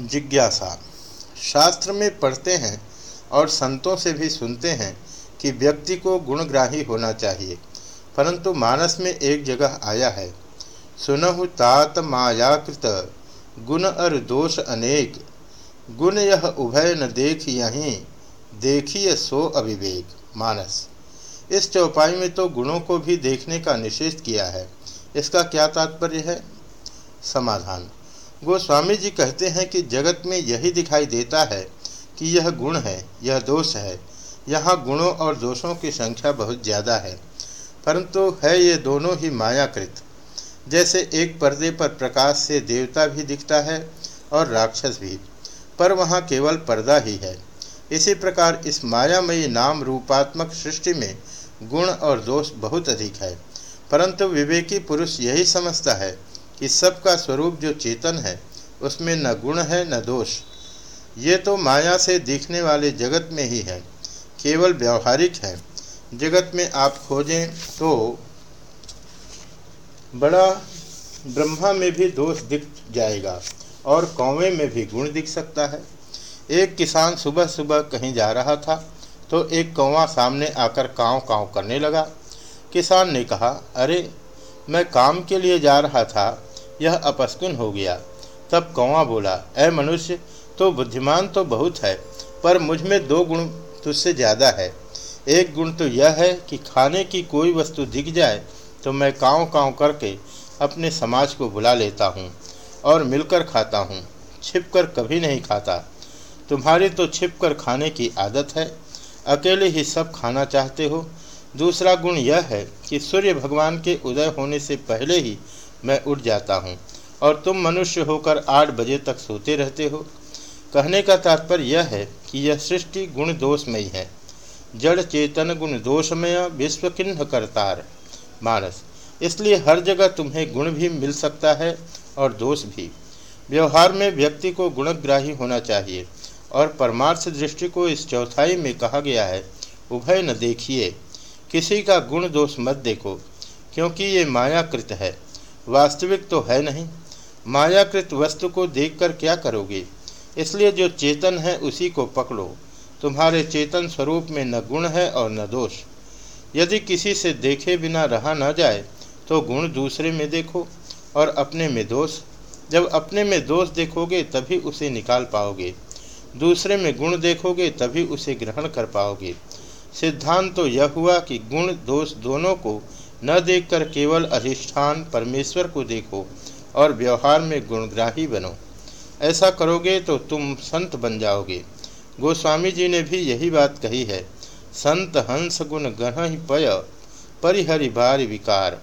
जिज्ञासा। शास्त्र में पढ़ते हैं और संतों से भी सुनते हैं कि व्यक्ति को गुणग्राही होना चाहिए, परंतु मानस में एक जगह आया है। सुनहु तात मायाकृत, गुण अर दोष अनेक। गुण यह उभय न देख यहीं, देखिए सो अविवेक, मानस। इस चौपाई में तो गुणों को भी देखने का निषेध किया है। इसका क्या तात्पर्य है? समाधान। गोस्वामी जी कहते हैं कि जगत में यही दिखाई देता है कि यह गुण है, यह दोष है। यहाँ गुणों और दोषों की संख्या बहुत ज़्यादा है, परंतु है ये दोनों ही मायाकृत। जैसे एक पर्दे पर प्रकाश से देवता भी दिखता है और राक्षस भी, पर वहाँ केवल पर्दा ही है। इसी प्रकार इस मायामयी नाम रूपात्मक सृष्टि में गुण और दोष बहुत अधिक है, परंतु विवेकी पुरुष यही समझता है कि सबका स्वरूप जो चेतन है, उसमें न गुण है, न दोष। ये तो माया से दिखने वाले जगत में ही है, केवल व्यवहारिक है। जगत में आप खोजें तो बड़ा ब्रह्मा में भी दोष दिख जाएगा और कौवे में भी गुण दिख सकता है। एक किसान सुबह सुबह कहीं जा रहा था तो एक कौवा सामने आकर काँव काँव करने लगा। किसान ने कहा, अरे, मैं काम के लिए जा रहा था यह अपस्कुन हो गया। तब कौवा बोला अय मनुष्य तो बुद्धिमान तो बहुत है, पर मुझमें दो गुण तुझसे ज़्यादा है। एक गुण तो यह है कि खाने की कोई वस्तु दिख जाए तो मैं काँव काँव करके अपने समाज को बुला लेता हूँ और मिलकर खाता हूँ। छिप कर कभी नहीं खाता। तुम्हारी तो छिप कर खाने की आदत है। अकेले ही सब खाना चाहते हो। दूसरा गुण यह है कि सूर्य भगवान के उदय होने से पहले ही मैं उठ जाता हूँ और तुम मनुष्य होकर आठ बजे तक सोते रहते हो। कहने का तात्पर्य यह है कि यह सृष्टि गुण दोषमयी है। जड़ चेतन गुण दोषमय, विश्व किन्ह करतार। मानस, इसलिए हर जगह तुम्हें गुण भी मिल सकता है और दोष भी। व्यवहार में व्यक्ति को गुणग्राही होना चाहिए और परमार्थ दृष्टि को इस चौथाई में कहा गया है, उभय न देखिए। किसी का गुण दोष मत देखो, क्योंकि ये मायाकृत है। वास्तविक तो है नहीं। मायाकृत वस्तु को देखकर क्या करोगे? इसलिए जो चेतन है, उसी को पकड़ो। तुम्हारे चेतन स्वरूप में न गुण है और न दोष। यदि किसी से देखे बिना रहा न जाए तो गुण दूसरे में देखो और अपने में दोष। जब अपने में दोष देखोगे, तभी उसे निकाल पाओगे। दूसरे में गुण देखोगे, तभी उसे ग्रहण कर पाओगे। सिद्धांत तो यह हुआ कि गुण, दोष दोनों को न देखकर केवल अधिष्ठान परमेश्वर को देखो और व्यवहार में गुणग्राही बनो। ऐसा करोगे तो तुम संत बन जाओगे। गोस्वामी जी ने भी यही बात कही है। संत हंस गुण गण पय, परिहरि भारी विकार।